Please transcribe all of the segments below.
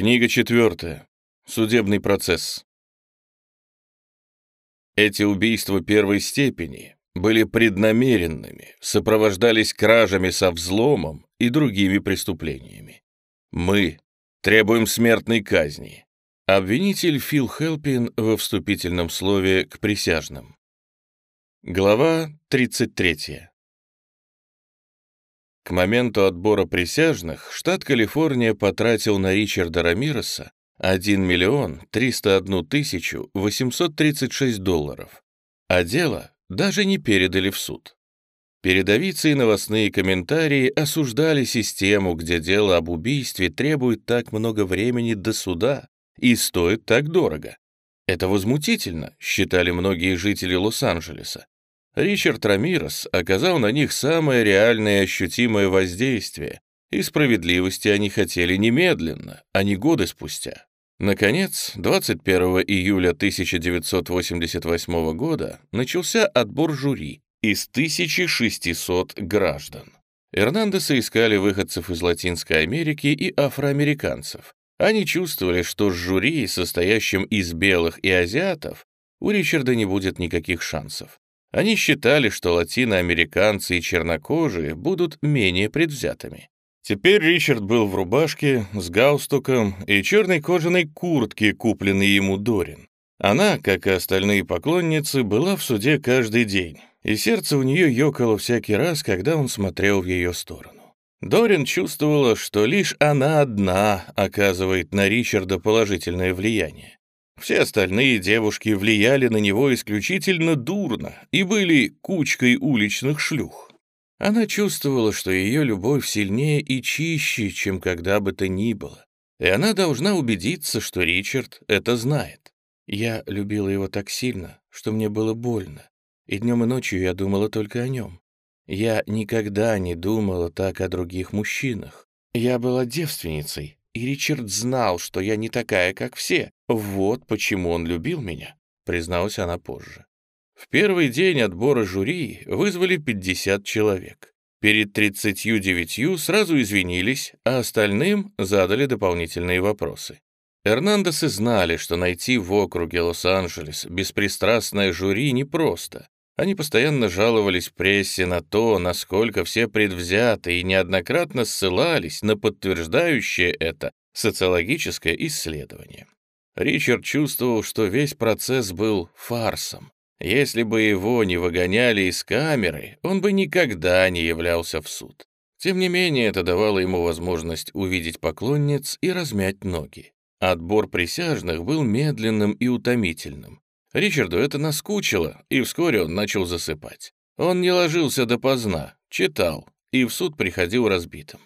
Книга четвертая. Судебный процесс. Эти убийства первой степени были преднамеренными, сопровождались кражами со взломом и другими преступлениями. Мы требуем смертной казни. Обвинитель Фил Хелпин во вступительном слове к присяжным. Глава 33. К моменту отбора присяжных штат Калифорния потратил на Ричарда Рамиреса 1 миллион 301 тысячу 836 долларов, а дело даже не передали в суд. Передовицы и новостные комментарии осуждали систему, где дело об убийстве требует так много времени до суда и стоит так дорого. Это возмутительно, считали многие жители Лос-Анджелеса. Ричард Рамирес оказал на них самое реальное и ощутимое воздействие, и справедливости они хотели немедленно, а не годы спустя. Наконец, 21 июля 1988 года начался отбор жюри из 1600 граждан. Эрнандеса искали выходцев из Латинской Америки и афроамериканцев. Они чувствовали, что с жюри, состоящим из белых и азиатов, у Ричарда не будет никаких шансов. Они считали, что латиноамериканцы и чернокожие будут менее предвзятыми. Теперь Ричард был в рубашке с галстуком и черной кожаной куртке, купленной ему Дорин. Она, как и остальные поклонницы, была в суде каждый день, и сердце у нее ёкало всякий раз, когда он смотрел в ее сторону. Дорин чувствовала, что лишь она одна оказывает на Ричарда положительное влияние. Все остальные девушки влияли на него исключительно дурно и были кучкой уличных шлюх. Она чувствовала, что ее любовь сильнее и чище, чем когда бы то ни было, и она должна убедиться, что Ричард это знает. Я любила его так сильно, что мне было больно, и днем и ночью я думала только о нем. Я никогда не думала так о других мужчинах. Я была девственницей, и Ричард знал, что я не такая, как все. Вот почему он любил меня», — призналась она позже. В первый день отбора жюри вызвали 50 человек. Перед 39 сразу извинились, а остальным задали дополнительные вопросы. Эрнандесы знали, что найти в округе Лос-Анджелес беспристрастное жюри непросто. Они постоянно жаловались прессе на то, насколько все предвзяты и неоднократно ссылались на подтверждающее это социологическое исследование. Ричард чувствовал, что весь процесс был фарсом. Если бы его не выгоняли из камеры, он бы никогда не являлся в суд. Тем не менее, это давало ему возможность увидеть поклонниц и размять ноги. Отбор присяжных был медленным и утомительным. Ричарду это наскучило, и вскоре он начал засыпать. Он не ложился допоздна, читал, и в суд приходил разбитым.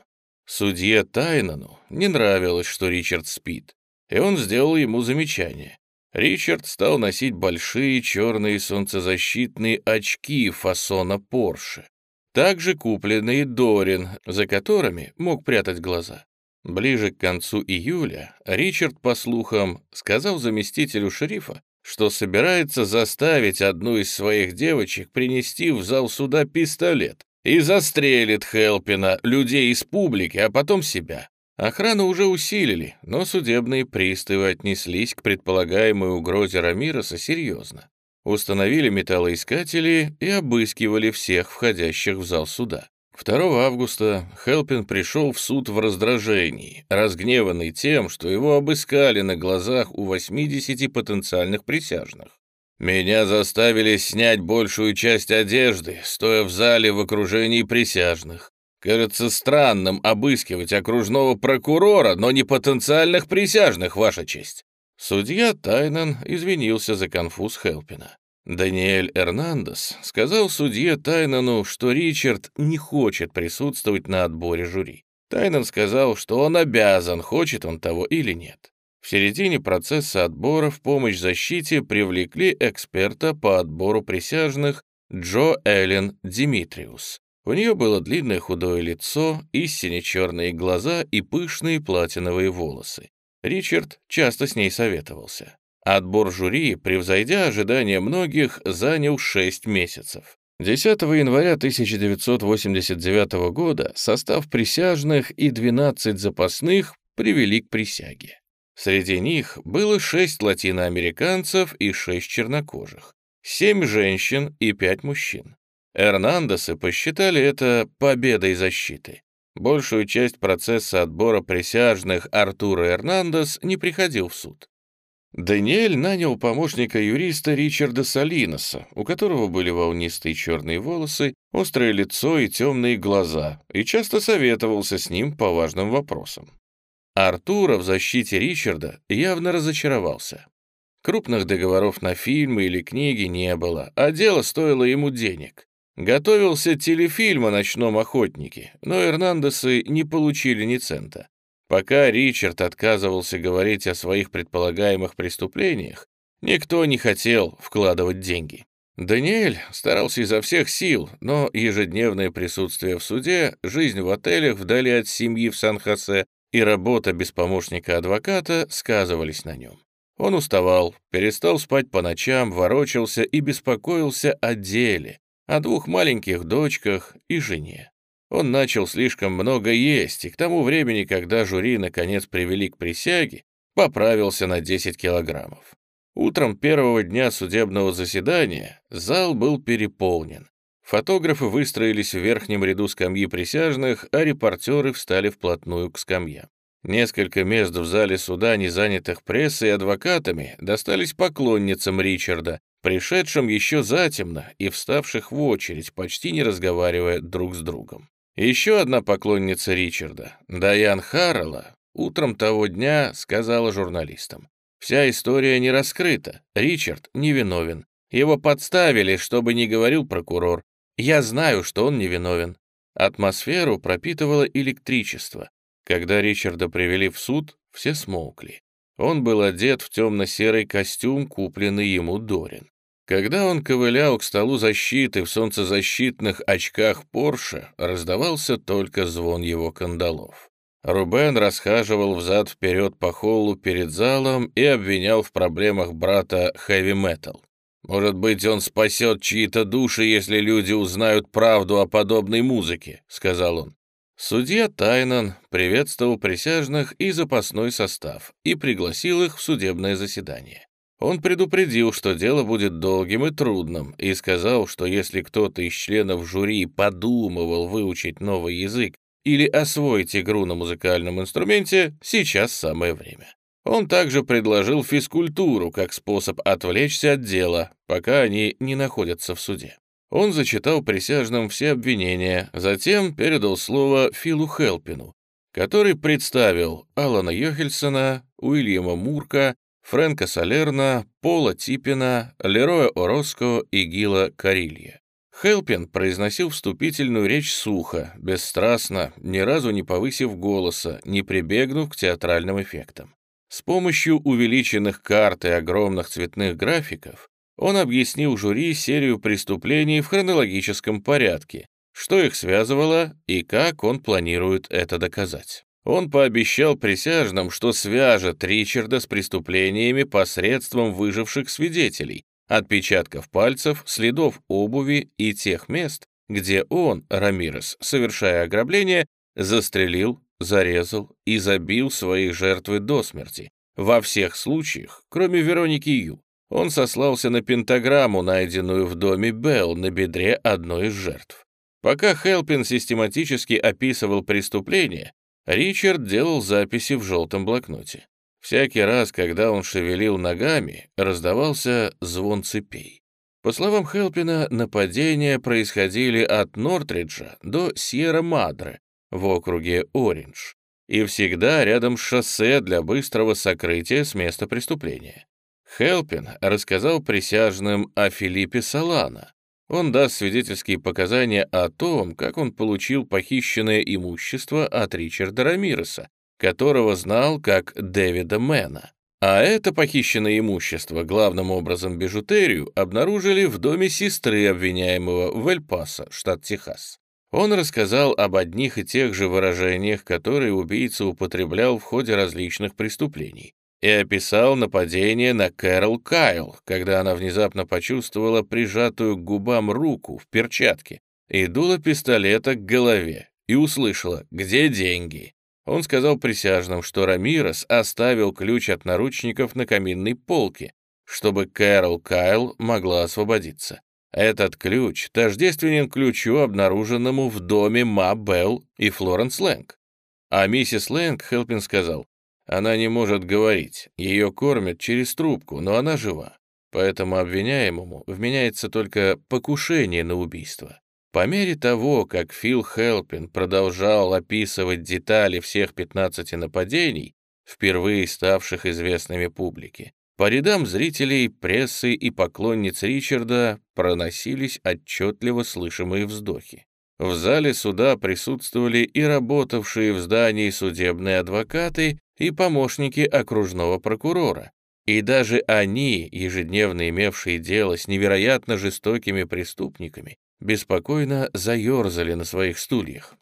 Судье Тайнану не нравилось, что Ричард спит, и он сделал ему замечание. Ричард стал носить большие черные солнцезащитные очки фасона Порше, также купленные Дорин, за которыми мог прятать глаза. Ближе к концу июля Ричард, по слухам, сказал заместителю шерифа, что собирается заставить одну из своих девочек принести в зал суда пистолет и застрелит Хелпина, людей из публики, а потом себя. Охрану уже усилили, но судебные приставы отнеслись к предполагаемой угрозе Рамироса серьезно. Установили металлоискатели и обыскивали всех входящих в зал суда. 2 августа Хелпин пришел в суд в раздражении, разгневанный тем, что его обыскали на глазах у 80 потенциальных присяжных. «Меня заставили снять большую часть одежды, стоя в зале в окружении присяжных. Кажется странным обыскивать окружного прокурора, но не потенциальных присяжных, Ваша честь». Судья Тайнан извинился за конфуз Хелпина. Даниэль Эрнандес сказал судье Тайнану, что Ричард не хочет присутствовать на отборе жюри. Тайнан сказал, что он обязан, хочет он того или нет. В середине процесса отбора в помощь защите привлекли эксперта по отбору присяжных Джо Эллен Димитриус. У нее было длинное худое лицо, истинно черные глаза и пышные платиновые волосы. Ричард часто с ней советовался. Отбор жюри, превзойдя ожидания многих, занял 6 месяцев. 10 января 1989 года состав присяжных и 12 запасных привели к присяге. Среди них было шесть латиноамериканцев и шесть чернокожих, семь женщин и пять мужчин. Эрнандесы посчитали это победой защиты. Большую часть процесса отбора присяжных Артура Эрнандес не приходил в суд. Даниэль нанял помощника юриста Ричарда Салиноса, у которого были волнистые черные волосы, острое лицо и темные глаза, и часто советовался с ним по важным вопросам. Артура в защите Ричарда явно разочаровался. Крупных договоров на фильмы или книги не было, а дело стоило ему денег. Готовился телефильм о ночном охотнике, но Эрнандесы не получили ни цента. Пока Ричард отказывался говорить о своих предполагаемых преступлениях, никто не хотел вкладывать деньги. Даниэль старался изо всех сил, но ежедневное присутствие в суде, жизнь в отелях вдали от семьи в Сан-Хосе и работа без помощника адвоката сказывались на нем. Он уставал, перестал спать по ночам, ворочался и беспокоился о деле, о двух маленьких дочках и жене. Он начал слишком много есть, и к тому времени, когда жюри наконец привели к присяге, поправился на 10 килограммов. Утром первого дня судебного заседания зал был переполнен. Фотографы выстроились в верхнем ряду скамьи присяжных, а репортеры встали вплотную к скамьям. Несколько мест в зале суда, не занятых прессой и адвокатами, достались поклонницам Ричарда, пришедшим еще затемно и вставших в очередь, почти не разговаривая друг с другом. Еще одна поклонница Ричарда, Дайан Харрелла, утром того дня сказала журналистам. Вся история не раскрыта, Ричард невиновен. Его подставили, чтобы не говорил прокурор. Я знаю, что он невиновен. Атмосферу пропитывало электричество. Когда Ричарда привели в суд, все смолкли. Он был одет в темно-серый костюм, купленный ему Дорин. Когда он ковылял к столу защиты в солнцезащитных очках Порше, раздавался только звон его кандалов. Рубен расхаживал взад-вперед по холлу перед залом и обвинял в проблемах брата хэви-метал. «Может быть, он спасет чьи-то души, если люди узнают правду о подобной музыке», — сказал он. Судья Тайнан приветствовал присяжных и запасной состав и пригласил их в судебное заседание. Он предупредил, что дело будет долгим и трудным, и сказал, что если кто-то из членов жюри подумывал выучить новый язык или освоить игру на музыкальном инструменте, сейчас самое время. Он также предложил физкультуру как способ отвлечься от дела, пока они не находятся в суде. Он зачитал присяжным все обвинения, затем передал слово Филу Хелпину, который представил Алана Йохельсона, Уильяма Мурка, Фрэнка Салерна, Пола Типина, Лероя Ороско и Гила Карилья. Хелпин произносил вступительную речь сухо, бесстрастно, ни разу не повысив голоса, не прибегнув к театральным эффектам. С помощью увеличенных карт и огромных цветных графиков он объяснил жюри серию преступлений в хронологическом порядке, что их связывало и как он планирует это доказать. Он пообещал присяжным, что свяжет Ричарда с преступлениями посредством выживших свидетелей, отпечатков пальцев, следов обуви и тех мест, где он, Рамирес, совершая ограбление, застрелил, зарезал и забил свои жертвы до смерти. Во всех случаях, кроме Вероники Ю. Он сослался на пентаграмму, найденную в доме Белл на бедре одной из жертв. Пока Хелпин систематически описывал преступление, Ричард делал записи в желтом блокноте. Всякий раз, когда он шевелил ногами, раздавался звон цепей. По словам Хелпина, нападения происходили от Нортриджа до Сьерра-Мадре в округе Ориндж и всегда рядом с шоссе для быстрого сокрытия с места преступления. Хелпин рассказал присяжным о Филиппе Салана, он даст свидетельские показания о том, как он получил похищенное имущество от Ричарда Рамиреса, которого знал как Дэвида Мэна. А это похищенное имущество, главным образом бижутерию, обнаружили в доме сестры обвиняемого в Эль-Пасо, штат Техас. Он рассказал об одних и тех же выражениях, которые убийца употреблял в ходе различных преступлений и описал нападение на Кэрол Кайл, когда она внезапно почувствовала прижатую к губам руку в перчатке и дуло пистолета к голове и услышала «Где деньги?». Он сказал присяжным, что Рамирес оставил ключ от наручников на каминной полке, чтобы Кэрол Кайл могла освободиться. Этот ключ тождественен ключу, обнаруженному в доме Ма Белл и Флоренс Лэнг. А миссис Лэнг, Хелпин сказал, она не может говорить, ее кормят через трубку, но она жива. Поэтому обвиняемому вменяется только покушение на убийство. По мере того, как Фил Хелпин продолжал описывать детали всех 15 нападений, впервые ставших известными публике, по рядам зрителей, прессы и поклонниц Ричарда проносились отчетливо слышимые вздохи. В зале суда присутствовали и работавшие в здании судебные адвокаты, и помощники окружного прокурора. И даже они, ежедневно имевшие дело с невероятно жестокими преступниками, беспокойно заерзали на своих стульях.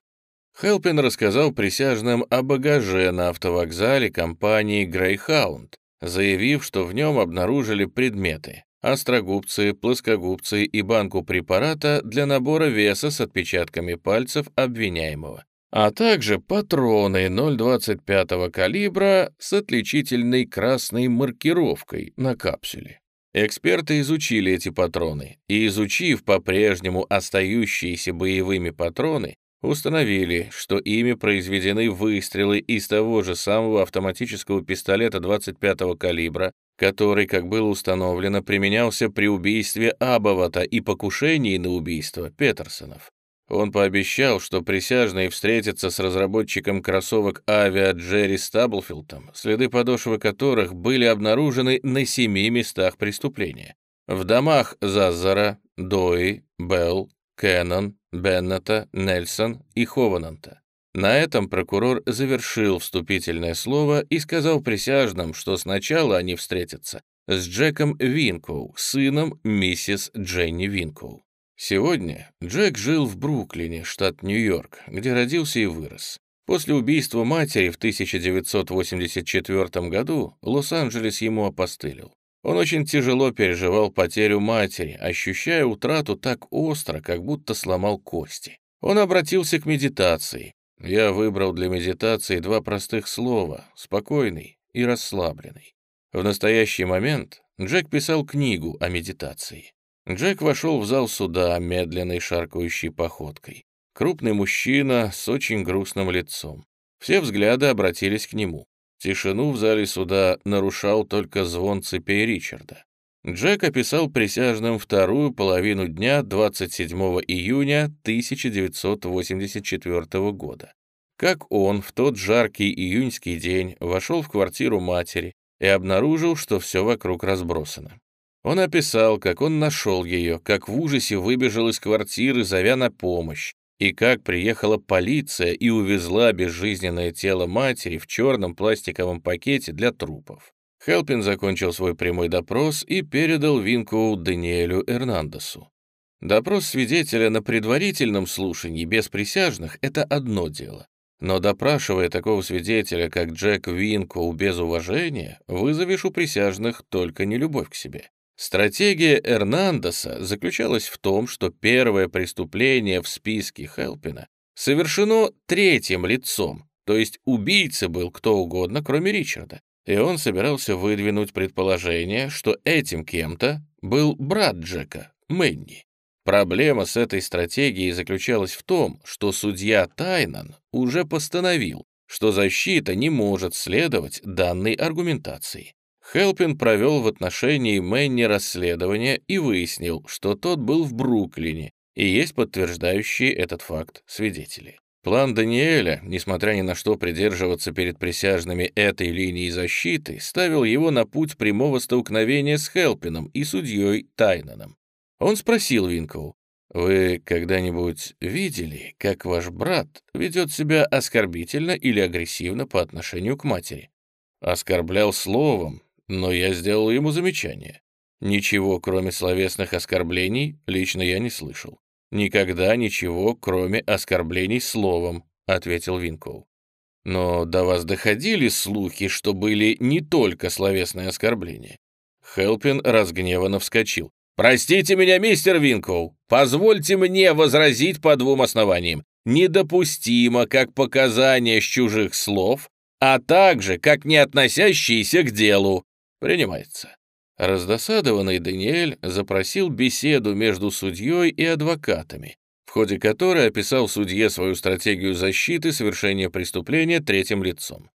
Хелпин рассказал присяжным о багаже на автовокзале компании «Грейхаунд», заявив, что в нем обнаружили предметы — острогубцы, плоскогубцы и банку препарата для набора веса с отпечатками пальцев обвиняемого, а также патроны 0,25 калибра с отличительной красной маркировкой на капсуле. Эксперты изучили эти патроны и, изучив по-прежнему остающиеся боевыми патроны, установили, что ими произведены выстрелы из того же самого автоматического пистолета 25-го калибра, который, как было установлено, применялся при убийстве Абовата и покушении на убийство Петерсонов. Он пообещал, что присяжные встретятся с разработчиком кроссовок авиа Джерри Стаблфилдом, следы подошвы которых были обнаружены на семи местах преступления. В домах Заззара, Дои, Белл, Кеннон, Беннета, Нельсон и Ховананта. На этом прокурор завершил вступительное слово и сказал присяжным, что сначала они встретятся с Джеком Винкоу, сыном миссис Дженни Винкоу. Сегодня Джек жил в Бруклине, штат Нью-Йорк, где родился и вырос. После убийства матери в 1984 году Лос-Анджелес ему опостылил. Он очень тяжело переживал потерю матери, ощущая утрату так остро, как будто сломал кости. Он обратился к медитации. Я выбрал для медитации два простых слова — спокойный и расслабленный. В настоящий момент Джек писал книгу о медитации. Джек вошел в зал суда медленной шаркающей походкой. Крупный мужчина с очень грустным лицом. Все взгляды обратились к нему. Тишину в зале суда нарушал только звон цепей Ричарда. Джек описал присяжным вторую половину дня 27 июня 1984 года. Как он в тот жаркий июньский день вошел в квартиру матери и обнаружил, что все вокруг разбросано. Он описал, как он нашел ее, как в ужасе выбежал из квартиры, зовя на помощь, и как приехала полиция и увезла безжизненное тело матери в черном пластиковом пакете для трупов. Хелпин закончил свой прямой допрос и передал винку Даниэлю Эрнандесу. Допрос свидетеля на предварительном слушании без присяжных — это одно дело. Но допрашивая такого свидетеля, как Джек Винкоу без уважения, вызовешь у присяжных только нелюбовь к себе. Стратегия Эрнандеса заключалась в том, что первое преступление в списке Хелпина совершено третьим лицом, то есть убийца был кто угодно, кроме Ричарда. И он собирался выдвинуть предположение, что этим кем-то был брат Джека, Мэнни. Проблема с этой стратегией заключалась в том, что судья Тайнан уже постановил, что защита не может следовать данной аргументации. Хелпин провел в отношении Мэнни расследование и выяснил, что тот был в Бруклине, и есть подтверждающие этот факт свидетели. План Даниэля, несмотря ни на что придерживаться перед присяжными этой линии защиты, ставил его на путь прямого столкновения с Хелпином и судьей Тайнаном. Он спросил Винкоу, «Вы когда-нибудь видели, как ваш брат ведет себя оскорбительно или агрессивно по отношению к матери?» «Оскорблял словом, но я сделал ему замечание. Ничего, кроме словесных оскорблений, лично я не слышал. Никогда ничего, кроме оскорблений словом, ответил Винкоу. Но до вас доходили слухи, что были не только словесные оскорбления. Хелпин разгневанно вскочил. «Простите меня, мистер Винкоу, позвольте мне возразить по двум основаниям. недопустимо как показания с чужих слов, а также как не относящиеся к делу. Принимается. Раздосадованный Даниэль запросил беседу между судьей и адвокатами, в ходе которой описал судье свою стратегию защиты совершения преступления третьим лицом.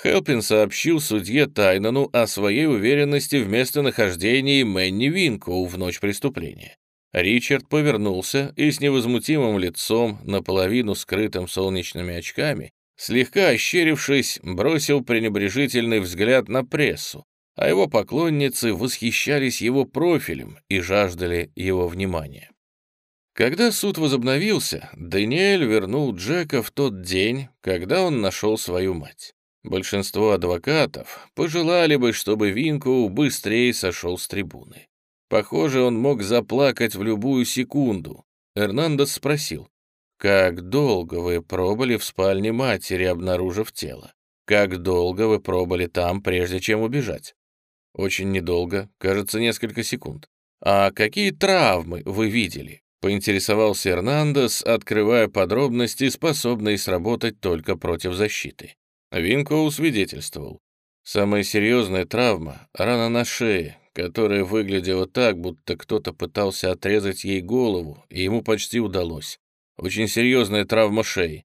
Хелпин сообщил судье Тайнану о своей уверенности в местонахождении Мэнни Винкоу в ночь преступления. Ричард повернулся и с невозмутимым лицом, наполовину скрытым солнечными очками, слегка ощерившись, бросил пренебрежительный взгляд на прессу, а его поклонницы восхищались его профилем и жаждали его внимания. Когда суд возобновился, Даниэль вернул Джека в тот день, когда он нашел свою мать. Большинство адвокатов пожелали бы, чтобы Винку быстрее сошел с трибуны. Похоже, он мог заплакать в любую секунду. Эрнандес спросил, «Как долго вы пробыли в спальне матери, обнаружив тело? Как долго вы пробыли там, прежде чем убежать?» «Очень недолго, кажется, несколько секунд». «А какие травмы вы видели?» — поинтересовался Эрнандес, открывая подробности, способные сработать только против защиты. Винкоу свидетельствовал. Самая серьезная травма — рана на шее, которая выглядела так, будто кто-то пытался отрезать ей голову, и ему почти удалось. Очень серьезная травма шеи.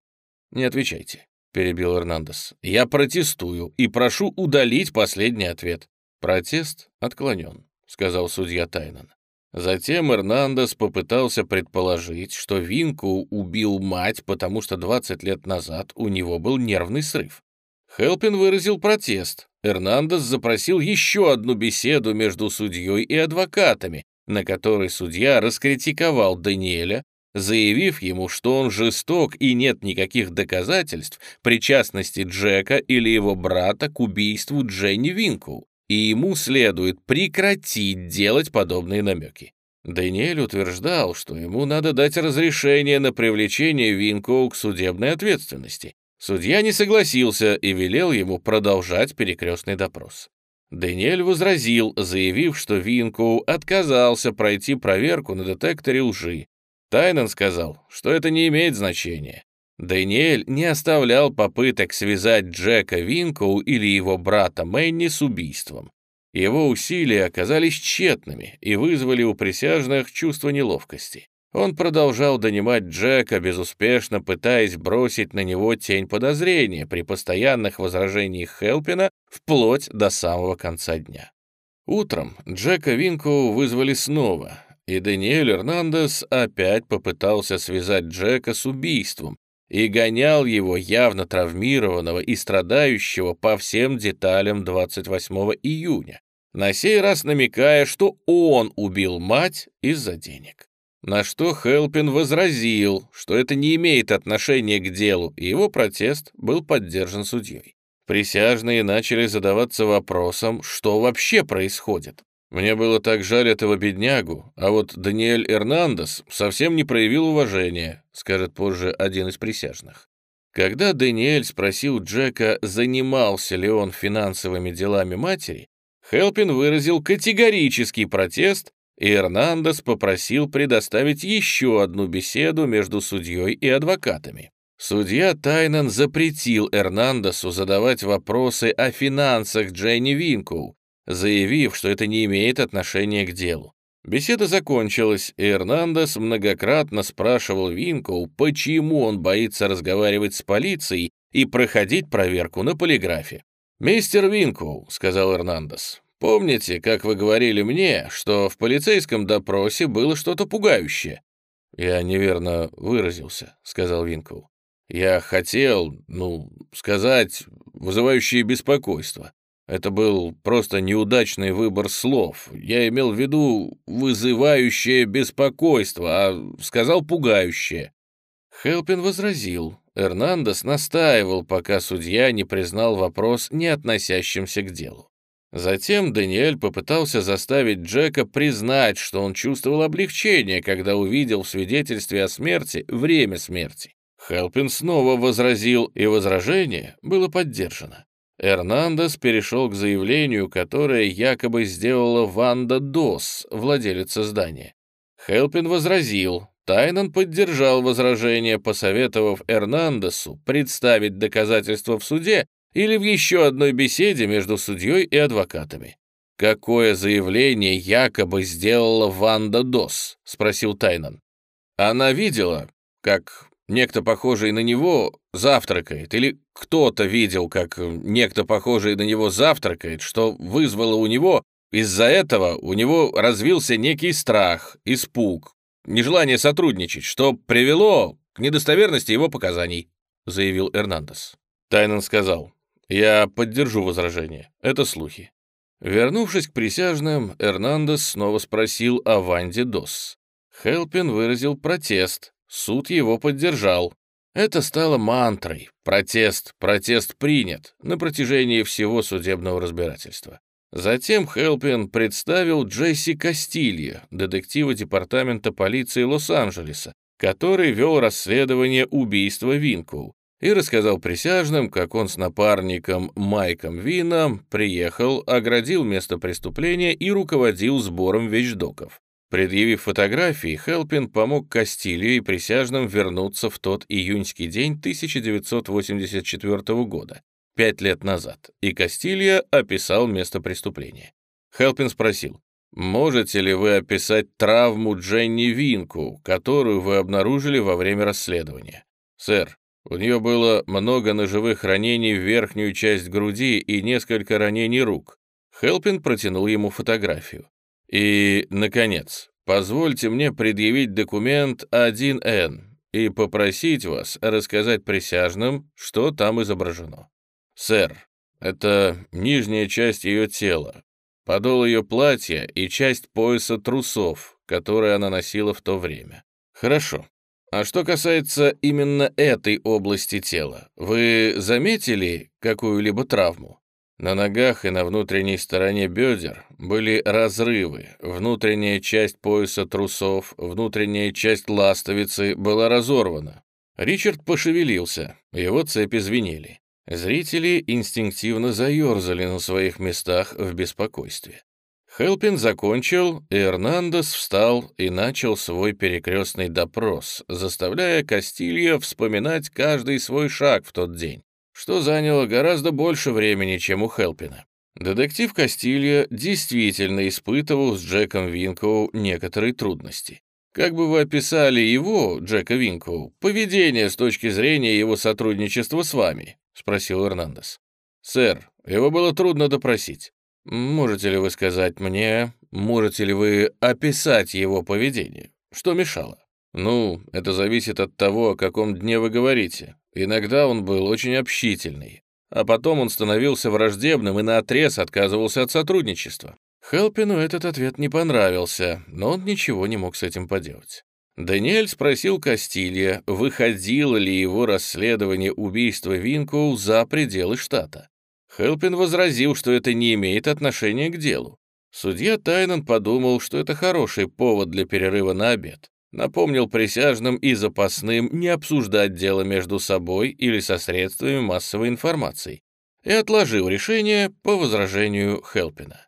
Не отвечайте, — перебил Эрнандес. Я протестую и прошу удалить последний ответ. Протест отклонен, — сказал судья Тайнан. Затем Эрнандес попытался предположить, что Винку убил мать, потому что 20 лет назад у него был нервный срыв. Хелпин выразил протест. Эрнандес запросил еще одну беседу между судьей и адвокатами, на которой судья раскритиковал Даниэля, заявив ему, что он жесток и нет никаких доказательств причастности Джека или его брата к убийству Дженни Винку, и ему следует прекратить делать подобные намеки. Даниэль утверждал, что ему надо дать разрешение на привлечение Винку к судебной ответственности, Судья не согласился и велел ему продолжать перекрестный допрос. Даниэль возразил, заявив, что Винку отказался пройти проверку на детекторе лжи. Тайнан сказал, что это не имеет значения. Даниэль не оставлял попыток связать Джека Винкоу или его брата Мэнни с убийством. Его усилия оказались тщетными и вызвали у присяжных чувство неловкости. Он продолжал донимать Джека, безуспешно пытаясь бросить на него тень подозрения при постоянных возражениях Хелпина вплоть до самого конца дня. Утром Джека Винку вызвали снова, и Даниэль Эрнандес опять попытался связать Джека с убийством и гонял его явно травмированного и страдающего по всем деталям 28 июня, на сей раз намекая, что он убил мать из-за денег. На что Хелпин возразил, что это не имеет отношения к делу, и его протест был поддержан судьей. Присяжные начали задаваться вопросом, что вообще происходит. Мне было так жаль этого беднягу, а вот Даниэль Эрнандес совсем не проявил уважения, скажет позже один из присяжных. Когда Даниэль спросил Джека, занимался ли он финансовыми делами матери, Хелпин выразил категорический протест и Эрнандес попросил предоставить еще одну беседу между судьей и адвокатами. Судья Тайнан запретил Эрнандесу задавать вопросы о финансах Дженни Винкоу, заявив, что это не имеет отношения к делу. Беседа закончилась, и Эрнандес многократно спрашивал Винкоу, почему он боится разговаривать с полицией и проходить проверку на полиграфе. «Мистер Винкоу», — сказал Эрнандес, Помните, как вы говорили мне, что в полицейском допросе было что-то пугающее?» «Я неверно выразился», — сказал Винкл. «Я хотел, ну, сказать, вызывающее беспокойство. Это был просто неудачный выбор слов. Я имел в виду вызывающее беспокойство, а сказал пугающее». Хелпин возразил. Эрнандес настаивал, пока судья не признал вопрос, не относящимся к делу. Затем Даниэль попытался заставить Джека признать, что он чувствовал облегчение, когда увидел в свидетельстве о смерти время смерти. Хелпин снова возразил, и возражение было поддержано. Эрнандес перешел к заявлению, которое якобы сделала Ванда Дос, владелица здания. Хелпин возразил, Тайнан поддержал возражение, посоветовав Эрнандесу представить доказательства в суде или в еще одной беседе между судьей и адвокатами. «Какое заявление якобы сделала Ванда Дос?» — спросил Тайнан. «Она видела, как некто, похожий на него, завтракает, или кто-то видел, как некто, похожий на него, завтракает, что вызвало у него, из-за этого у него развился некий страх, испуг, нежелание сотрудничать, что привело к недостоверности его показаний», — заявил Эрнандес. Тайнан сказал, «Я поддержу возражение. Это слухи. Вернувшись к присяжным, Эрнандес снова спросил о Ванде Дос. Хелпин выразил протест, суд его поддержал. Это стало мантрой. Протест, протест принят на протяжении всего судебного разбирательства. Затем Хелпин представил Джесси Кастилья, детектива департамента полиции Лос-Анджелеса, который вел расследование убийства Винкоу, и рассказал присяжным, как он с напарником Майком Вином приехал, оградил место преступления и руководил сбором вещдоков. Предъявив фотографии, Хелпин помог Кастилью и присяжным вернуться в тот июньский день 1984 года, пять лет назад, и Кастилья описал место преступления. Хелпин спросил, «Можете ли вы описать травму Дженни Винку, которую вы обнаружили во время расследования?» «Сэр, у нее было много ножевых ранений в верхнюю часть груди и несколько ранений рук. Хелпин протянул ему фотографию. И, наконец, позвольте мне предъявить документ 1Н и попросить вас рассказать присяжным, что там изображено. Сэр, это нижняя часть ее тела, подол ее платья и часть пояса трусов, которые она носила в то время. Хорошо. А что касается именно этой области тела, вы заметили какую-либо травму? На ногах и на внутренней стороне бедер были разрывы, внутренняя часть пояса трусов, внутренняя часть ластовицы была разорвана. Ричард пошевелился, его цепи звенели. Зрители инстинктивно заерзали на своих местах в беспокойстве. Хелпин закончил, и Эрнандес встал и начал свой перекрестный допрос, заставляя Кастилья вспоминать каждый свой шаг в тот день, что заняло гораздо больше времени, чем у Хелпина. Детектив Кастилья действительно испытывал с Джеком Винкоу некоторые трудности. Как бы вы описали его, Джека Винкоу, поведение с точки зрения его сотрудничества с вами? — спросил Эрнандес. «Сэр, его было трудно допросить. Можете ли вы сказать мне, можете ли вы описать его поведение? Что мешало? Ну, это зависит от того, о каком дне вы говорите. Иногда он был очень общительный, а потом он становился враждебным и наотрез отказывался от сотрудничества. Хелпину этот ответ не понравился, но он ничего не мог с этим поделать. Даниэль спросил Кастилья, выходило ли его расследование убийства Винкоу за пределы штата. Хелпин возразил, что это не имеет отношения к делу. Судья Тайнан подумал, что это хороший повод для перерыва на обед. Напомнил присяжным и запасным не обсуждать дело между собой или со средствами массовой информации и отложил решение по возражению Хелпина.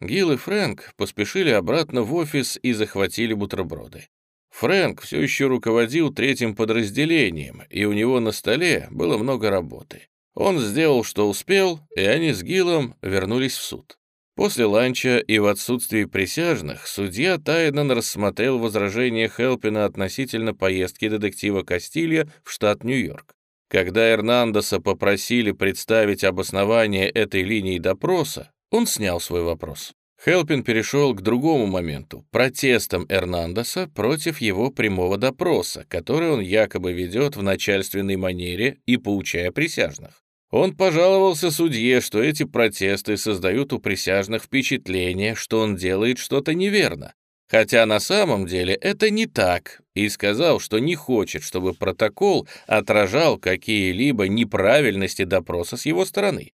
Гилл и Фрэнк поспешили обратно в офис и захватили бутерброды. Фрэнк все еще руководил третьим подразделением, и у него на столе было много работы. Он сделал, что успел, и они с Гиллом вернулись в суд. После ланча и в отсутствии присяжных судья Тайнан рассмотрел возражение Хелпина относительно поездки детектива Кастилья в штат Нью-Йорк. Когда Эрнандеса попросили представить обоснование этой линии допроса, он снял свой вопрос. Хелпин перешел к другому моменту — протестам Эрнандеса против его прямого допроса, который он якобы ведет в начальственной манере и поучая присяжных. Он пожаловался судье, что эти протесты создают у присяжных впечатление, что он делает что-то неверно, хотя на самом деле это не так, и сказал, что не хочет, чтобы протокол отражал какие-либо неправильности допроса с его стороны.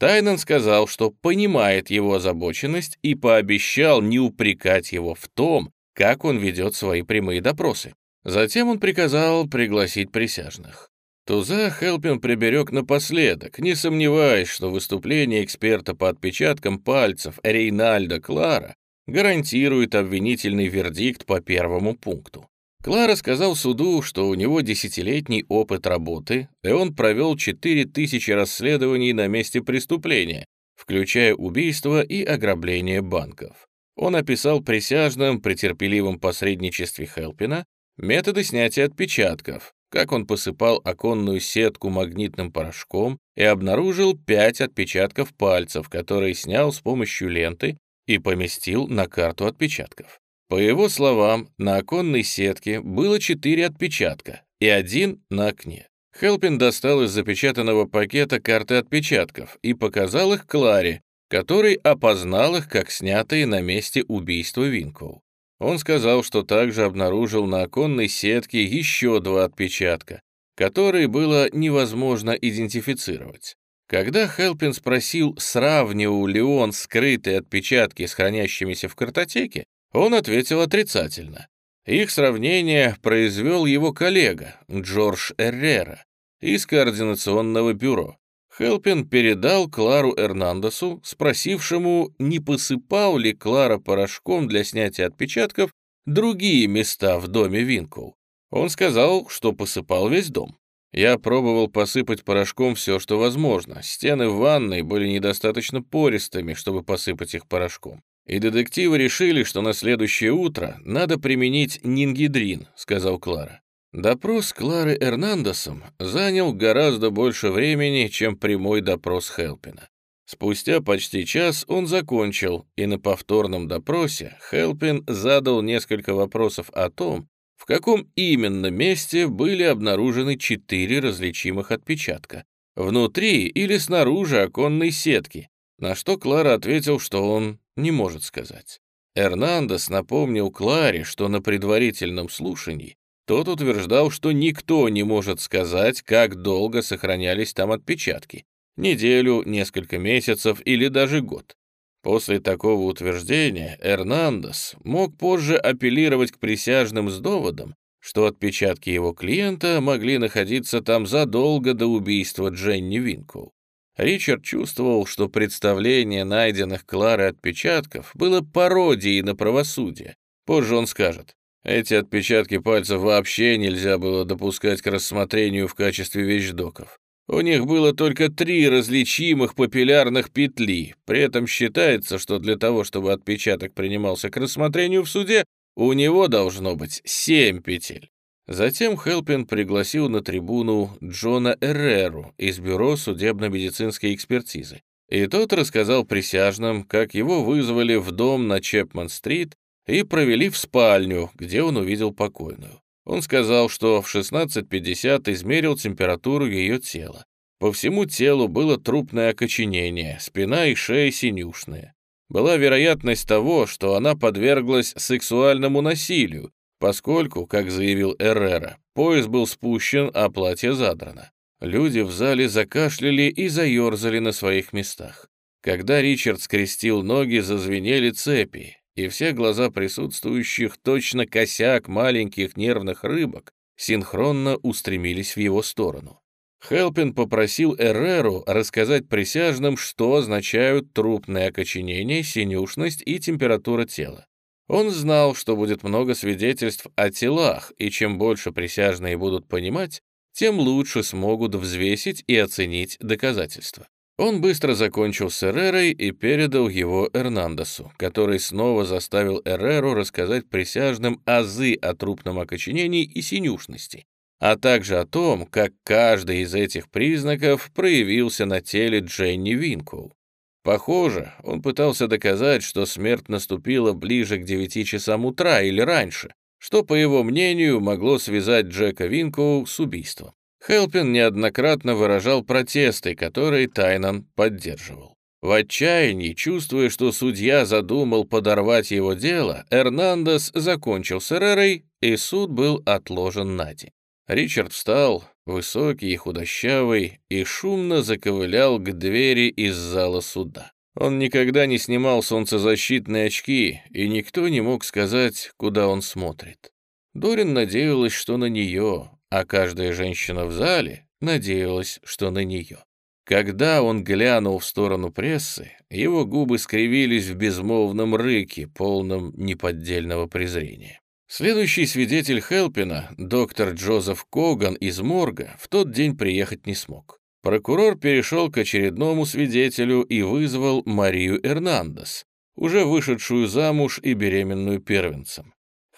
Тайнан сказал, что понимает его озабоченность и пообещал не упрекать его в том, как он ведет свои прямые допросы. Затем он приказал пригласить присяжных. Туза Хелпин приберег напоследок, не сомневаясь, что выступление эксперта по отпечаткам пальцев Рейнальда Клара гарантирует обвинительный вердикт по первому пункту. Клара сказал суду, что у него десятилетний опыт работы, и он провел 4000 расследований на месте преступления, включая убийство и ограбление банков. Он описал присяжным при терпеливом посредничестве Хелпина методы снятия отпечатков, как он посыпал оконную сетку магнитным порошком и обнаружил пять отпечатков пальцев, которые снял с помощью ленты и поместил на карту отпечатков. По его словам, на оконной сетке было четыре отпечатка и один на окне. Хелпин достал из запечатанного пакета карты отпечатков и показал их Кларе, который опознал их как снятые на месте убийства Винкоу. Он сказал, что также обнаружил на оконной сетке еще два отпечатка, которые было невозможно идентифицировать. Когда Хелпин спросил, сравнивал ли он скрытые отпечатки с хранящимися в картотеке, он ответил отрицательно. Их сравнение произвел его коллега Джордж Эррера из Координационного бюро. Хелпин передал Клару Эрнандесу, спросившему, не посыпал ли Клара порошком для снятия отпечатков другие места в доме Винкул. Он сказал, что посыпал весь дом. Я пробовал посыпать порошком все, что возможно. Стены в ванной были недостаточно пористыми, чтобы посыпать их порошком. И детективы решили, что на следующее утро надо применить нингидрин, сказал Клара. Допрос Клары Эрнандесом занял гораздо больше времени, чем прямой допрос Хелпина. Спустя почти час он закончил, и на повторном допросе Хелпин задал несколько вопросов о том, в каком именно месте были обнаружены четыре различимых отпечатка, внутри или снаружи оконной сетки, на что Клара ответил, что он не может сказать. Эрнандес напомнил Кларе, что на предварительном слушании тот утверждал, что никто не может сказать, как долго сохранялись там отпечатки — неделю, несколько месяцев или даже год. После такого утверждения Эрнандес мог позже апеллировать к присяжным с доводом, что отпечатки его клиента могли находиться там задолго до убийства Дженни Винкул. Ричард чувствовал, что представление найденных Клары отпечатков было пародией на правосудие. Позже он скажет, эти отпечатки пальцев вообще нельзя было допускать к рассмотрению в качестве вещдоков. У них было только три различимых папиллярных петли, при этом считается, что для того, чтобы отпечаток принимался к рассмотрению в суде, у него должно быть семь петель. Затем Хелпин пригласил на трибуну Джона Эрреру из Бюро судебно-медицинской экспертизы. И тот рассказал присяжным, как его вызвали в дом на Чепман-стрит и провели в спальню, где он увидел покойную. Он сказал, что в 16.50 измерил температуру ее тела. По всему телу было трупное окоченение, спина и шея синюшные. Была вероятность того, что она подверглась сексуальному насилию, поскольку, как заявил Эррера, пояс был спущен, а платье задрано. Люди в зале закашляли и заерзали на своих местах. Когда Ричард скрестил ноги, зазвенели цепи, и все глаза присутствующих, точно косяк маленьких нервных рыбок, синхронно устремились в его сторону. Хелпин попросил Эрреру рассказать присяжным, что означают трупное окоченение, синюшность и температура тела. Он знал, что будет много свидетельств о телах, и чем больше присяжные будут понимать, тем лучше смогут взвесить и оценить доказательства. Он быстро закончил с Эррерой и передал его Эрнандесу, который снова заставил Эрреру рассказать присяжным азы о трупном окоченении и синюшности, а также о том, как каждый из этих признаков проявился на теле Дженни Винкул. Похоже, он пытался доказать, что смерть наступила ближе к 9 часам утра или раньше, что, по его мнению, могло связать Джека Винку с убийством. Хелпин неоднократно выражал протесты, которые Тайнан поддерживал. В отчаянии, чувствуя, что судья задумал подорвать его дело, Эрнандес закончил с Эрерой, и суд был отложен на день. Ричард встал, высокий и худощавый, и шумно заковылял к двери из зала суда. Он никогда не снимал солнцезащитные очки, и никто не мог сказать, куда он смотрит. Дорин надеялась, что на нее, а каждая женщина в зале надеялась, что на нее. Когда он глянул в сторону прессы, его губы скривились в безмолвном рыке, полном неподдельного презрения. Следующий свидетель Хелпина, доктор Джозеф Коган из морга, в тот день приехать не смог. Прокурор перешел к очередному свидетелю и вызвал Марию Эрнандес, уже вышедшую замуж и беременную первенцем.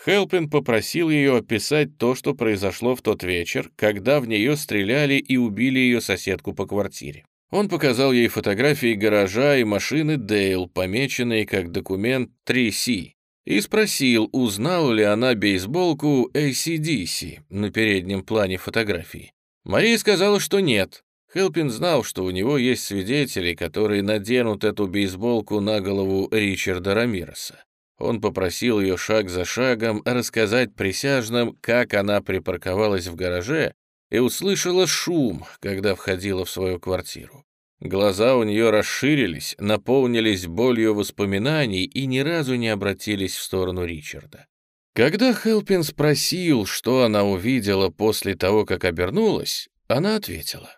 Хелпин попросил ее описать то, что произошло в тот вечер, когда в нее стреляли и убили ее соседку по квартире. Он показал ей фотографии гаража и машины Дейл, помеченные как документ 3C, и спросил, узнала ли она бейсболку ACDC на переднем плане фотографии. Мария сказала, что нет. Хелпин знал, что у него есть свидетели, которые наденут эту бейсболку на голову Ричарда Рамиреса. Он попросил ее шаг за шагом рассказать присяжным, как она припарковалась в гараже и услышала шум, когда входила в свою квартиру. Глаза у нее расширились, наполнились болью воспоминаний и ни разу не обратились в сторону Ричарда. Когда Хелпин спросил, что она увидела после того, как обернулась, она ответила.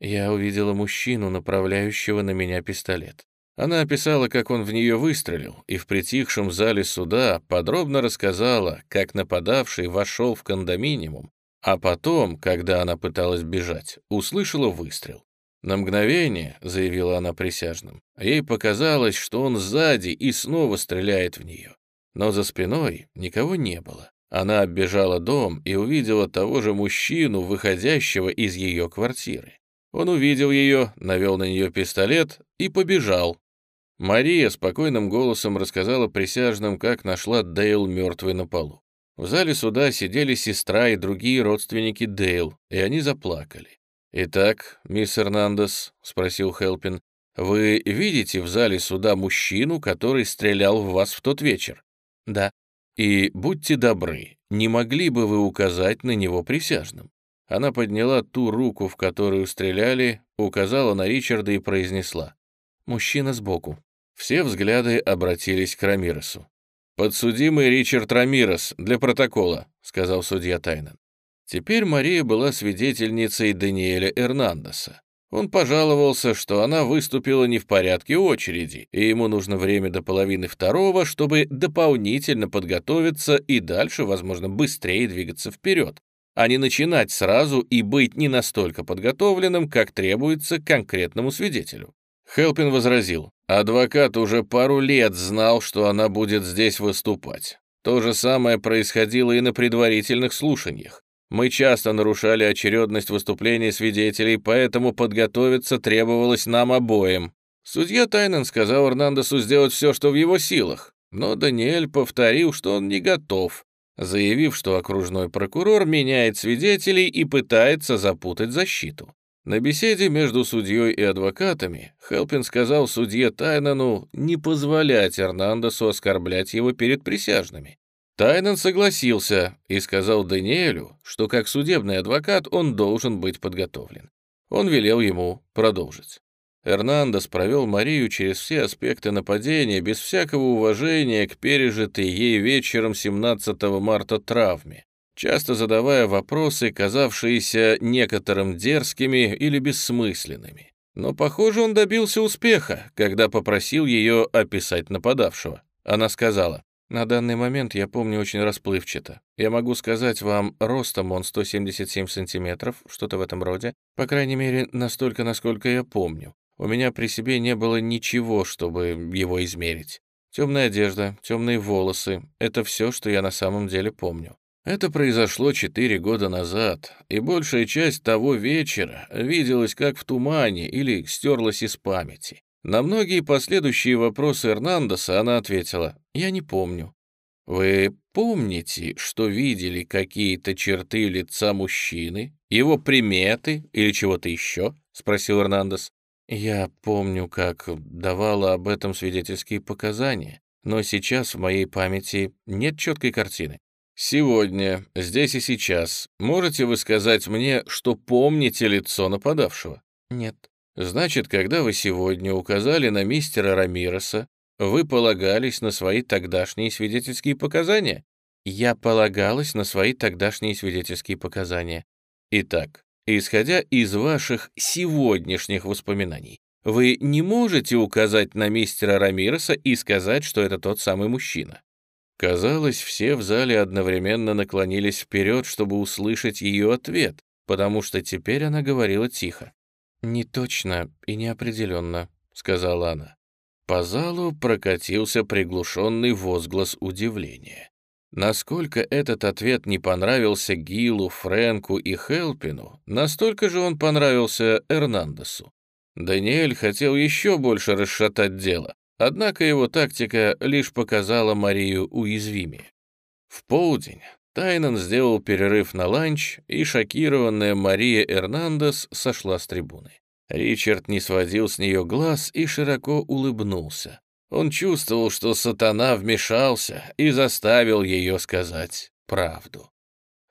«Я увидела мужчину, направляющего на меня пистолет. Она описала, как он в нее выстрелил, и в притихшем зале суда подробно рассказала, как нападавший вошел в кондоминиум, а потом, когда она пыталась бежать, услышала выстрел. На мгновение, заявила она присяжным, ей показалось, что он сзади и снова стреляет в нее. Но за спиной никого не было. Она оббежала дом и увидела того же мужчину, выходящего из ее квартиры. Он увидел ее, навел на нее пистолет и побежал. Мария спокойным голосом рассказала присяжным, как нашла Дейл мертвой на полу. В зале суда сидели сестра и другие родственники Дейл, и они заплакали. «Итак, мисс Эрнандес», — спросил Хелпин, — «вы видите в зале суда мужчину, который стрелял в вас в тот вечер?» «Да». «И будьте добры, не могли бы вы указать на него присяжным?» Она подняла ту руку, в которую стреляли, указала на Ричарда и произнесла. «Мужчина сбоку». Все взгляды обратились к Рамиресу. «Подсудимый Ричард Рамирес для протокола», — сказал судья Тайнан. Теперь Мария была свидетельницей Даниэля Эрнандеса. Он пожаловался, что она выступила не в порядке очереди, и ему нужно время до половины второго, чтобы дополнительно подготовиться и дальше, возможно, быстрее двигаться вперед, а не начинать сразу и быть не настолько подготовленным, как требуется конкретному свидетелю. Хелпин возразил, адвокат уже пару лет знал, что она будет здесь выступать. То же самое происходило и на предварительных слушаниях. Мы часто нарушали очередность выступлений свидетелей, поэтому подготовиться требовалось нам обоим. Судья Тайнен сказал Эрнандесу сделать все, что в его силах, но Даниэль повторил, что он не готов, заявив, что окружной прокурор меняет свидетелей и пытается запутать защиту. На беседе между судьей и адвокатами Хелпин сказал судье Тайнену не позволять Эрнандесу оскорблять его перед присяжными. Тайнан согласился и сказал Даниэлю, что как судебный адвокат он должен быть подготовлен. Он велел ему продолжить. Эрнандес провел Марию через все аспекты нападения без всякого уважения к пережитой ей вечером 17 марта травме, часто задавая вопросы, казавшиеся некоторым дерзкими или бессмысленными. Но, похоже, он добился успеха, когда попросил ее описать нападавшего. Она сказала, на данный момент я помню очень расплывчато. Я могу сказать вам, ростом он 177 сантиметров, что-то в этом роде. По крайней мере, настолько, насколько я помню. У меня при себе не было ничего, чтобы его измерить. Темная одежда, темные волосы — это все, что я на самом деле помню. Это произошло четыре года назад, и большая часть того вечера виделась как в тумане или стерлась из памяти. На многие последующие вопросы Эрнандеса она ответила «Я не помню». «Вы помните, что видели какие-то черты лица мужчины, его приметы или чего-то еще?» — спросил Эрнандес. «Я помню, как давала об этом свидетельские показания, но сейчас в моей памяти нет четкой картины. Сегодня, здесь и сейчас, можете вы сказать мне, что помните лицо нападавшего?» «Нет». Значит, когда вы сегодня указали на мистера Рамироса, вы полагались на свои тогдашние свидетельские показания? Я полагалась на свои тогдашние свидетельские показания. Итак, исходя из ваших сегодняшних воспоминаний, вы не можете указать на мистера Рамироса и сказать, что это тот самый мужчина. Казалось, все в зале одновременно наклонились вперед, чтобы услышать ее ответ, потому что теперь она говорила тихо. «Не точно и неопределенно», — сказала она. По залу прокатился приглушенный возглас удивления. Насколько этот ответ не понравился Гилу, Фрэнку и Хелпину, настолько же он понравился Эрнандесу. Даниэль хотел еще больше расшатать дело, однако его тактика лишь показала Марию уязвимее. В полдень Тайнан сделал перерыв на ланч, и шокированная Мария Эрнандес сошла с трибуны. Ричард не сводил с нее глаз и широко улыбнулся. Он чувствовал, что сатана вмешался и заставил ее сказать правду.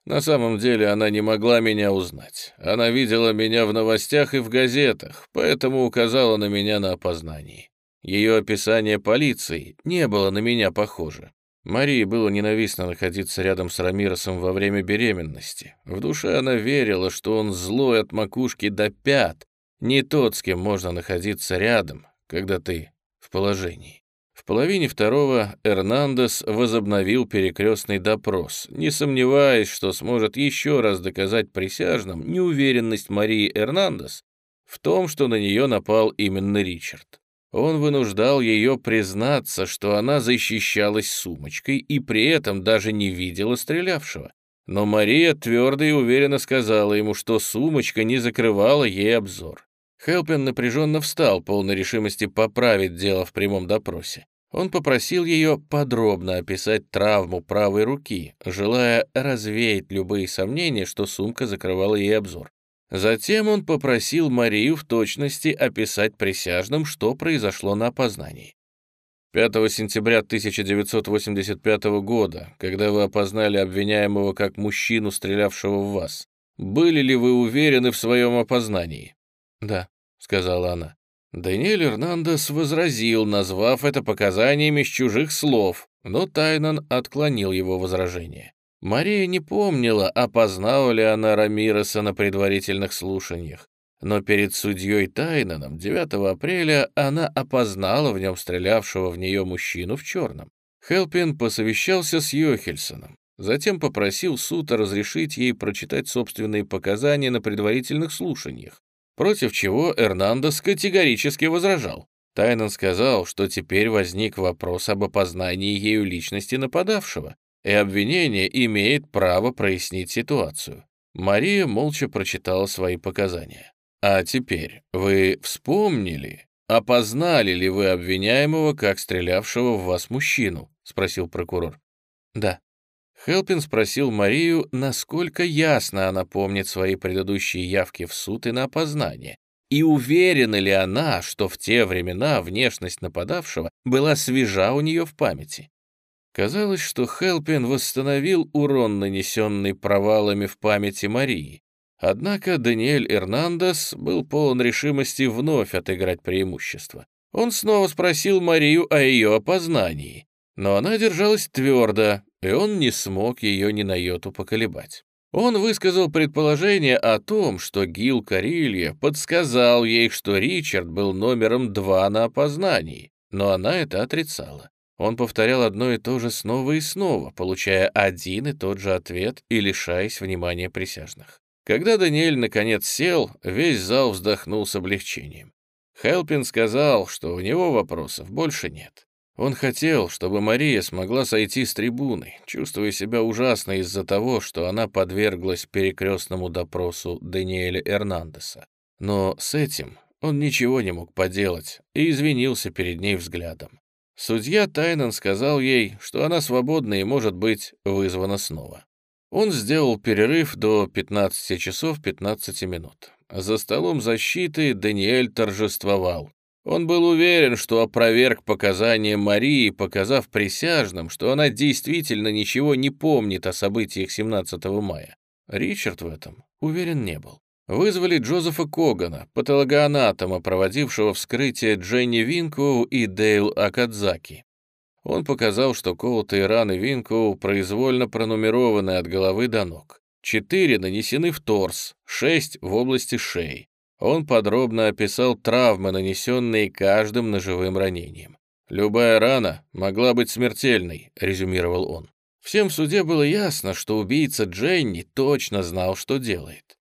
На самом деле она не могла меня узнать. Она видела меня в новостях и в газетах, поэтому указала на меня на опознании. Ее описание полиции не было на меня похоже. Марии было ненавистно находиться рядом с Рамиросом во время беременности. В душе она верила, что он злой от макушки до пят, не тот, с кем можно находиться рядом, когда ты в положении. В половине второго Эрнандес возобновил перекрестный допрос, не сомневаясь, что сможет еще раз доказать присяжным неуверенность Марии Эрнандес в том, что на нее напал именно Ричард. Он вынуждал ее признаться, что она защищалась сумочкой и при этом даже не видела стрелявшего. Но Мария твердо и уверенно сказала ему, что сумочка не закрывала ей обзор. Хелпин напряженно встал, полной решимости поправить дело в прямом допросе. Он попросил ее подробно описать травму правой руки, желая развеять любые сомнения, что сумка закрывала ей обзор. Затем он попросил Марию в точности описать присяжным, что произошло на опознании. 5 сентября 1985 года, когда вы опознали обвиняемого как мужчину, стрелявшего в вас, были ли вы уверены в своем опознании? Да сказала она. Даниэль Эрнандес возразил, назвав это показаниями с чужих слов, но Тайнан отклонил его возражение. Мария не помнила, опознала ли она Рамиреса на предварительных слушаниях, но перед судьей Тайнаном 9 апреля она опознала в нем стрелявшего в нее мужчину в черном. Хелпин посовещался с Йохельсоном, затем попросил суд разрешить ей прочитать собственные показания на предварительных слушаниях против чего Эрнандес категорически возражал. Тайнан сказал, что теперь возник вопрос об опознании ею личности нападавшего, и обвинение имеет право прояснить ситуацию. Мария молча прочитала свои показания. «А теперь вы вспомнили, опознали ли вы обвиняемого как стрелявшего в вас мужчину?» — спросил прокурор. «Да». Хелпин спросил Марию, насколько ясно она помнит свои предыдущие явки в суд и на опознание, и уверена ли она, что в те времена внешность нападавшего была свежа у нее в памяти. Казалось, что Хелпин восстановил урон, нанесенный провалами в памяти Марии. Однако Даниэль Эрнандес был полон решимости вновь отыграть преимущество. Он снова спросил Марию о ее опознании, но она держалась твердо, и он не смог ее ни на йоту поколебать. Он высказал предположение о том, что Гил Карилья подсказал ей, что Ричард был номером два на опознании, но она это отрицала. Он повторял одно и то же снова и снова, получая один и тот же ответ и лишаясь внимания присяжных. Когда Даниэль наконец сел, весь зал вздохнул с облегчением. Хелпин сказал, что у него вопросов больше нет. Он хотел, чтобы Мария смогла сойти с трибуны, чувствуя себя ужасно из-за того, что она подверглась перекрестному допросу Даниэля Эрнандеса. Но с этим он ничего не мог поделать и извинился перед ней взглядом. Судья Тайнан сказал ей, что она свободна и может быть вызвана снова. Он сделал перерыв до 15 часов 15 минут. За столом защиты Даниэль торжествовал. Он был уверен, что опроверг показания Марии, показав присяжным, что она действительно ничего не помнит о событиях 17 мая. Ричард в этом уверен не был. Вызвали Джозефа Когана, патологоанатома, проводившего вскрытие Дженни Винкоу и Дейл Акадзаки. Он показал, что колотые раны Винкоу произвольно пронумерованы от головы до ног. Четыре нанесены в торс, шесть в области шеи. Он подробно описал травмы, нанесенные каждым ножевым ранением. «Любая рана могла быть смертельной», — резюмировал он. Всем в суде было ясно, что убийца Дженни точно знал, что делает.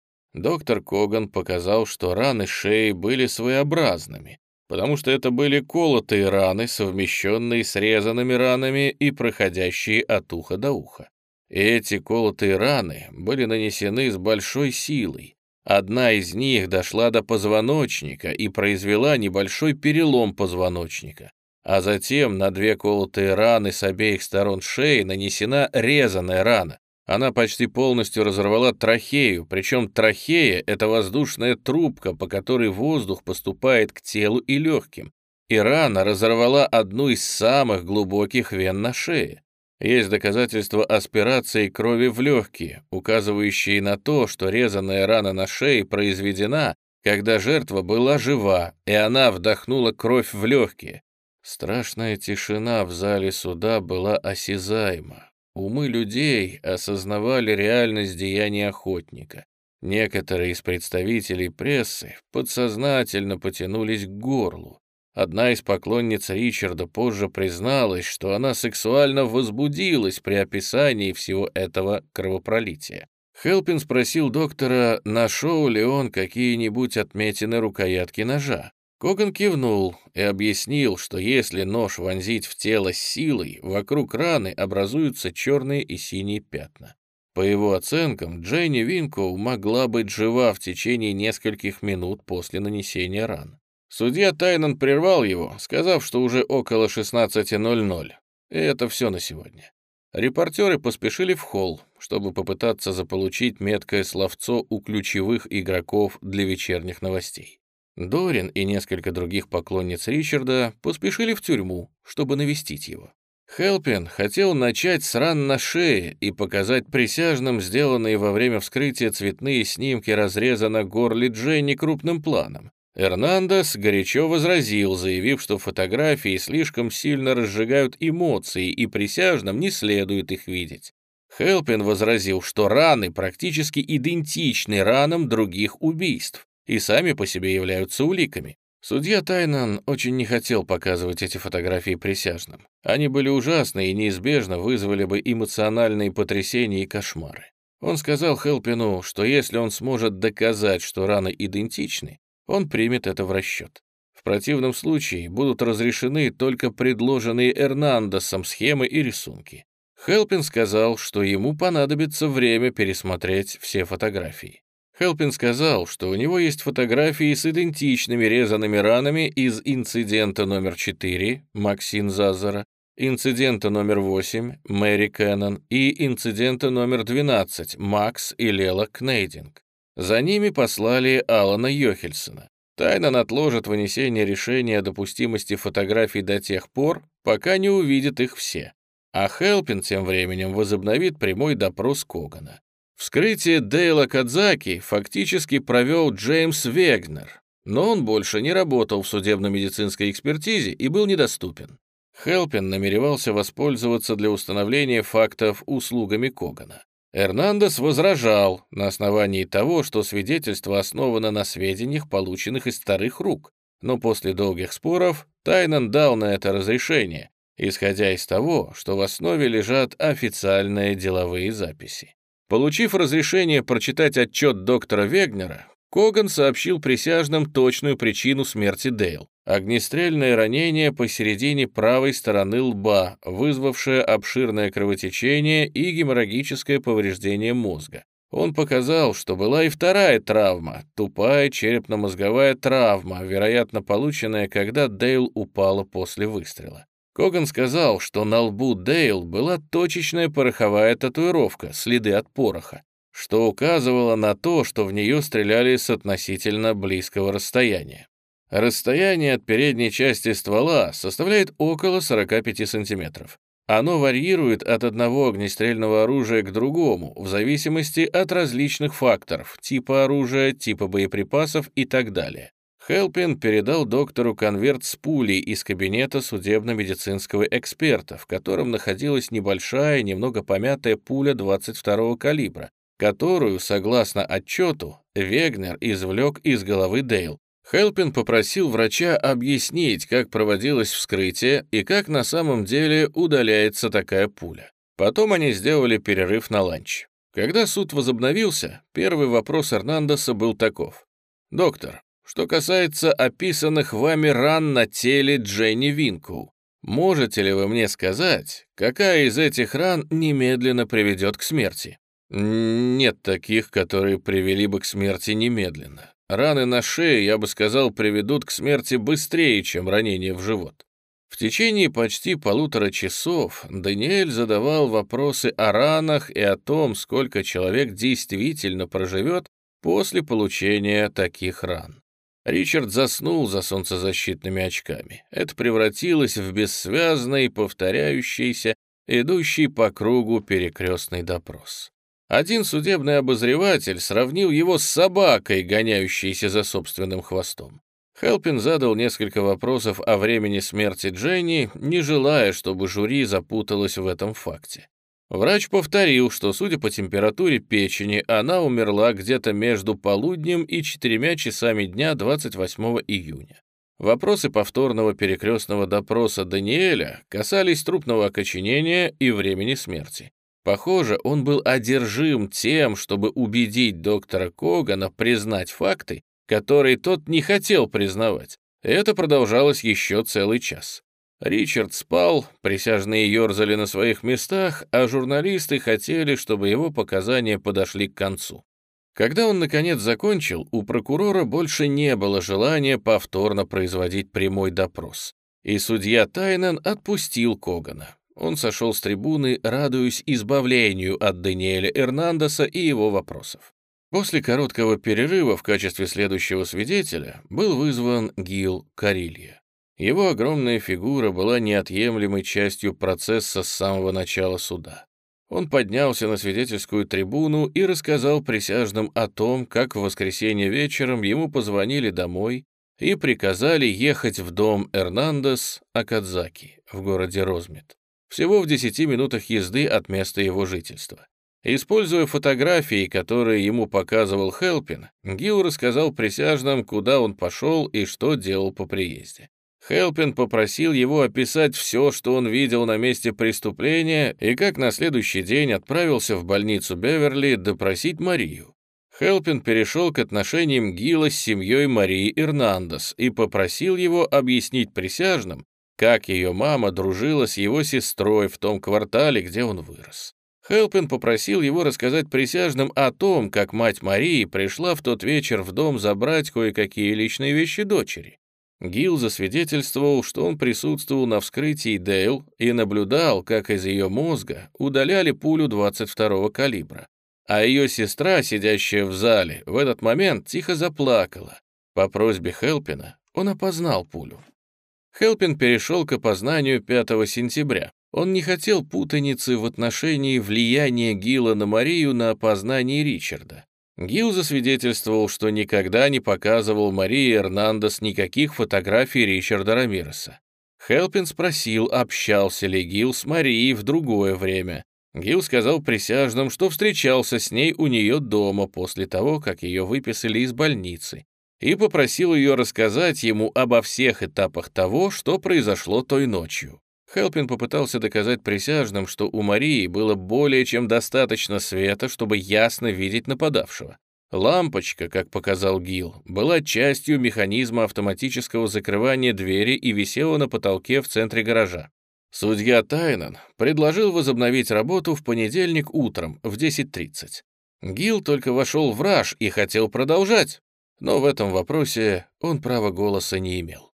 Доктор Коган показал, что раны шеи были своеобразными, потому что это были колотые раны, совмещенные с резанными ранами и проходящие от уха до уха. И эти колотые раны были нанесены с большой силой. Одна из них дошла до позвоночника и произвела небольшой перелом позвоночника, а затем на две колотые раны с обеих сторон шеи нанесена резаная рана. Она почти полностью разорвала трахею, причем трахея — это воздушная трубка, по которой воздух поступает к телу и легким. И рана разорвала одну из самых глубоких вен на шее. Есть доказательства аспирации крови в легкие, указывающие на то, что резаная рана на шее произведена, когда жертва была жива, и она вдохнула кровь в легкие. Страшная тишина в зале суда была осязаема. Умы людей осознавали реальность деяний охотника. Некоторые из представителей прессы подсознательно потянулись к горлу. Одна из поклонниц Ричарда позже призналась, что она сексуально возбудилась при описании всего этого кровопролития. Хелпин спросил доктора, нашел ли он какие-нибудь отметины рукоятки ножа. Коган кивнул и объяснил, что если нож вонзить в тело силой, вокруг раны образуются черные и синие пятна. По его оценкам, Дженни Винкоу могла быть жива в течение нескольких минут после нанесения ран. Судья Тайнан прервал его, сказав, что уже около 16.00. И это все на сегодня. Репортеры поспешили в холл, чтобы попытаться заполучить меткое словцо у ключевых игроков для вечерних новостей. Дорин и несколько других поклонниц Ричарда поспешили в тюрьму, чтобы навестить его. Хелпин хотел начать с ран на шее и показать присяжным сделанные во время вскрытия цветные снимки разреза на горле Дженни крупным планом, Эрнандес горячо возразил, заявив, что фотографии слишком сильно разжигают эмоции, и присяжным не следует их видеть. Хелпин возразил, что раны практически идентичны ранам других убийств и сами по себе являются уликами. Судья Тайнан очень не хотел показывать эти фотографии присяжным. Они были ужасны и неизбежно вызвали бы эмоциональные потрясения и кошмары. Он сказал Хелпину, что если он сможет доказать, что раны идентичны, он примет это в расчет. В противном случае будут разрешены только предложенные Эрнандесом схемы и рисунки. Хелпин сказал, что ему понадобится время пересмотреть все фотографии. Хелпин сказал, что у него есть фотографии с идентичными резанными ранами из инцидента номер 4 Максин Зазара, инцидента номер 8 Мэри Кэннон и инцидента номер 12 Макс и Лела Кнейдинг. За ними послали Алана Йохельсона. Тайнан отложит вынесение решения о допустимости фотографий до тех пор, пока не увидит их все. А Хелпин тем временем возобновит прямой допрос Когана. Вскрытие Дейла Кадзаки фактически провел Джеймс Вегнер, но он больше не работал в судебно-медицинской экспертизе и был недоступен. Хелпин намеревался воспользоваться для установления фактов услугами Когана. Эрнандес возражал на основании того, что свидетельство основано на сведениях, полученных из старых рук, но после долгих споров Тайнан дал на это разрешение, исходя из того, что в основе лежат официальные деловые записи. Получив разрешение прочитать отчет доктора Вегнера, Коган сообщил присяжным точную причину смерти Дейл. Огнестрельное ранение посередине правой стороны лба, вызвавшее обширное кровотечение и геморрагическое повреждение мозга. Он показал, что была и вторая травма, тупая черепно-мозговая травма, вероятно, полученная, когда Дейл упала после выстрела. Коган сказал, что на лбу Дейл была точечная пороховая татуировка, следы от пороха, что указывало на то, что в нее стреляли с относительно близкого расстояния. Расстояние от передней части ствола составляет около 45 сантиметров. Оно варьирует от одного огнестрельного оружия к другому в зависимости от различных факторов, типа оружия, типа боеприпасов и так далее. Хелпин передал доктору конверт с пулей из кабинета судебно-медицинского эксперта, в котором находилась небольшая, немного помятая пуля 22-го калибра, которую, согласно отчету, Вегнер извлек из головы Дейл, Хелпин попросил врача объяснить, как проводилось вскрытие и как на самом деле удаляется такая пуля. Потом они сделали перерыв на ланч. Когда суд возобновился, первый вопрос Эрнандеса был таков. «Доктор, что касается описанных вами ран на теле Дженни Винкул, можете ли вы мне сказать, какая из этих ран немедленно приведет к смерти?» «Нет таких, которые привели бы к смерти немедленно. Раны на шее, я бы сказал, приведут к смерти быстрее, чем ранение в живот. В течение почти полутора часов Даниэль задавал вопросы о ранах и о том, сколько человек действительно проживет после получения таких ран. Ричард заснул за солнцезащитными очками. Это превратилось в бессвязный, повторяющийся, идущий по кругу перекрестный допрос. Один судебный обозреватель сравнил его с собакой, гоняющейся за собственным хвостом. Хелпин задал несколько вопросов о времени смерти Дженни, не желая, чтобы жюри запуталось в этом факте. Врач повторил, что, судя по температуре печени, она умерла где-то между полуднем и четырьмя часами дня 28 июня. Вопросы повторного перекрестного допроса Даниэля касались трупного окоченения и времени смерти. Похоже, он был одержим тем, чтобы убедить доктора Когана признать факты, которые тот не хотел признавать. Это продолжалось еще целый час. Ричард спал, присяжные ерзали на своих местах, а журналисты хотели, чтобы его показания подошли к концу. Когда он, наконец, закончил, у прокурора больше не было желания повторно производить прямой допрос, и судья Тайнен отпустил Когана. Он сошел с трибуны, радуясь избавлению от Даниэля Эрнандеса и его вопросов. После короткого перерыва в качестве следующего свидетеля был вызван Гил Карилья. Его огромная фигура была неотъемлемой частью процесса с самого начала суда. Он поднялся на свидетельскую трибуну и рассказал присяжным о том, как в воскресенье вечером ему позвонили домой и приказали ехать в дом Эрнандес Акадзаки в городе Розмит всего в 10 минутах езды от места его жительства. Используя фотографии, которые ему показывал Хелпин, Гил рассказал присяжным, куда он пошел и что делал по приезде. Хелпин попросил его описать все, что он видел на месте преступления и как на следующий день отправился в больницу Беверли допросить Марию. Хелпин перешел к отношениям Гила с семьей Марии Эрнандес и попросил его объяснить присяжным, как ее мама дружила с его сестрой в том квартале, где он вырос. Хелпин попросил его рассказать присяжным о том, как мать Марии пришла в тот вечер в дом забрать кое-какие личные вещи дочери. Гил засвидетельствовал, что он присутствовал на вскрытии Дейл и наблюдал, как из ее мозга удаляли пулю 22-го калибра. А ее сестра, сидящая в зале, в этот момент тихо заплакала. По просьбе Хелпина он опознал пулю. Хелпин перешел к опознанию 5 сентября. Он не хотел путаницы в отношении влияния Гила на Марию на опознание Ричарда. Гил засвидетельствовал, что никогда не показывал Марии Эрнандес никаких фотографий Ричарда Рамиреса. Хелпин спросил, общался ли Гил с Марией в другое время. Гил сказал присяжным, что встречался с ней у нее дома после того, как ее выписали из больницы, и попросил ее рассказать ему обо всех этапах того, что произошло той ночью. Хелпин попытался доказать присяжным, что у Марии было более чем достаточно света, чтобы ясно видеть нападавшего. Лампочка, как показал Гил, была частью механизма автоматического закрывания двери и висела на потолке в центре гаража. Судья Тайнан предложил возобновить работу в понедельник утром в 10.30. Гил только вошел в раж и хотел продолжать, но в этом вопросе он права голоса не имел.